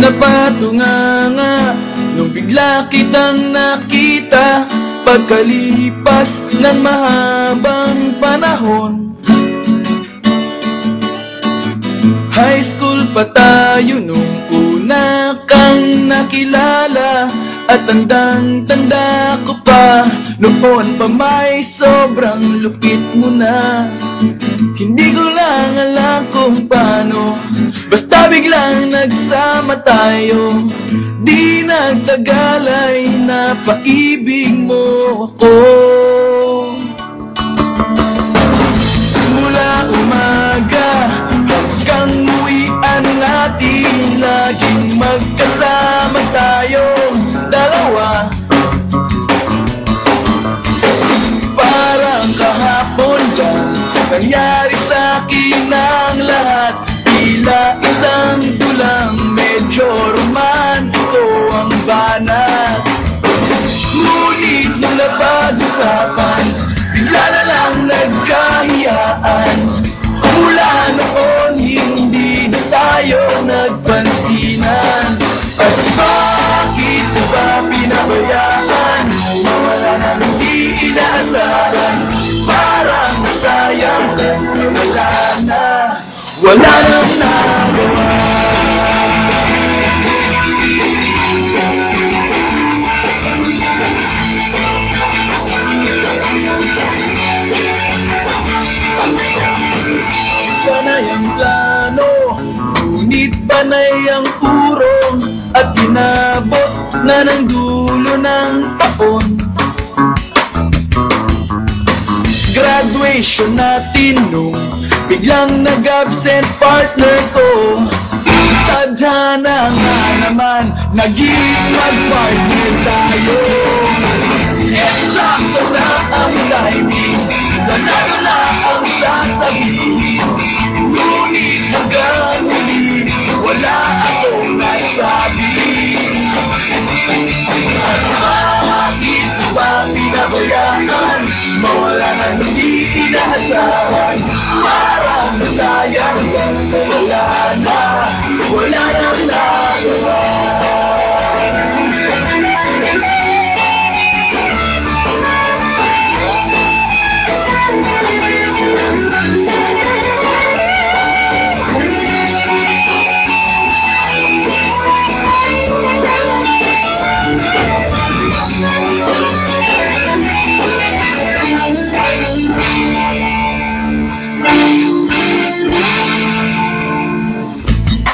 Napatunganga Nung bigla kitang nakita Pagkalipas ng mahabang panahon. High school pa tayo nung una kang nakilala At tandang-tanda ko pa Noon pa may sobrang lupit mo na. Hindi ko lang alam kung paano Basta biglang nagsama tayo Di nagtagal ay napaibig mo ako inaasahan. Parang sayang wala na. Wala nang nagawa. Panay ang plano. Ngunit panay ang urong At inabot na ng dulo Graduation natin nung Biglang nag-absent partner ko. Tadhana nga naman Naging mag-partner tayo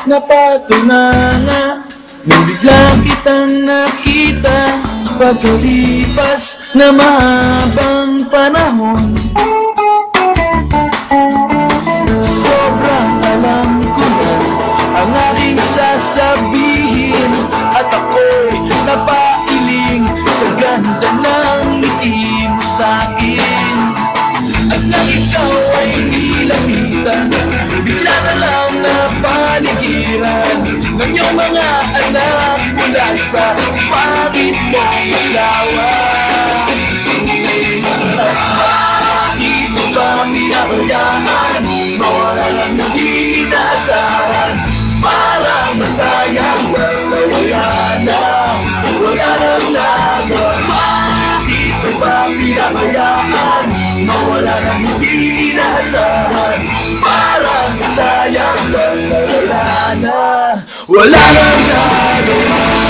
Napatunana Nung bigla kitang nakita Pagkalipas na mahabang panahon. Sobrang alam ko na Ang aking sasabihin At ako'y napailing Sa ganda ng ngiti mo sa'kin At nang ikaw Ng iyong mga anak mula sa pangit mong asawa At bakit mo ba minabayaan Mawala lang hindi inaasahan. Parang masayang na wala na Wala nang nagawa Bakit mo ba pinabayaan Mawala lang hindi inaasahan. Parang sayang lang na wala na Wala nang nagawa